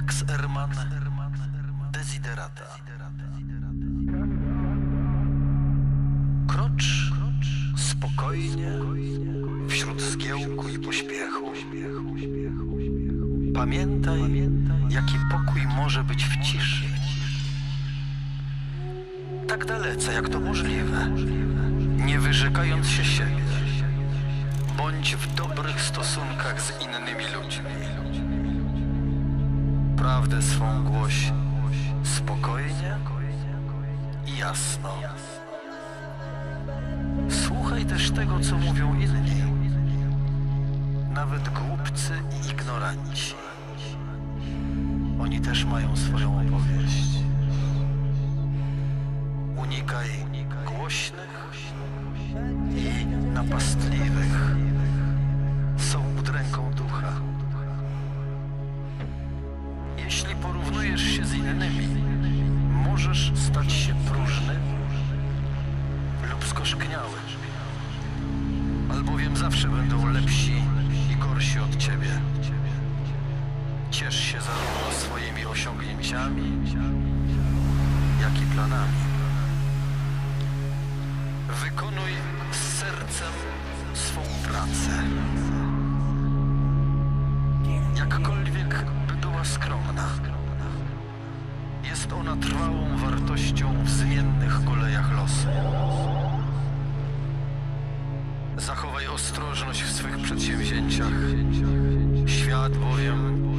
Max Hermann Desiderata. Krocz spokojnie wśród zgiełku i pośpiechu. Pamiętaj, jaki pokój może być w ciszy. Tak dalece, jak to możliwe, nie wyrzekając się siebie. Bądź w dobrych stosunkach z innymi ludźmi. Prawdę swą głoś spokojnie i jasno. Słuchaj też tego, co mówią inni, nawet głupcy i ignoranci. Oni też mają swoją opowieść. Unikaj głośnych i napastliwych. Jeśli porównujesz się z innymi, możesz stać się próżny lub skoszkniały. Albowiem zawsze będą lepsi i gorsi od ciebie. Ciesz się zarówno swoimi osiągnięciami, jak i planami. Wykonuj z sercem swą pracę. Jest ona trwałą wartością w zmiennych kolejach losu. Zachowaj ostrożność w swych przedsięwzięciach. Świat bowiem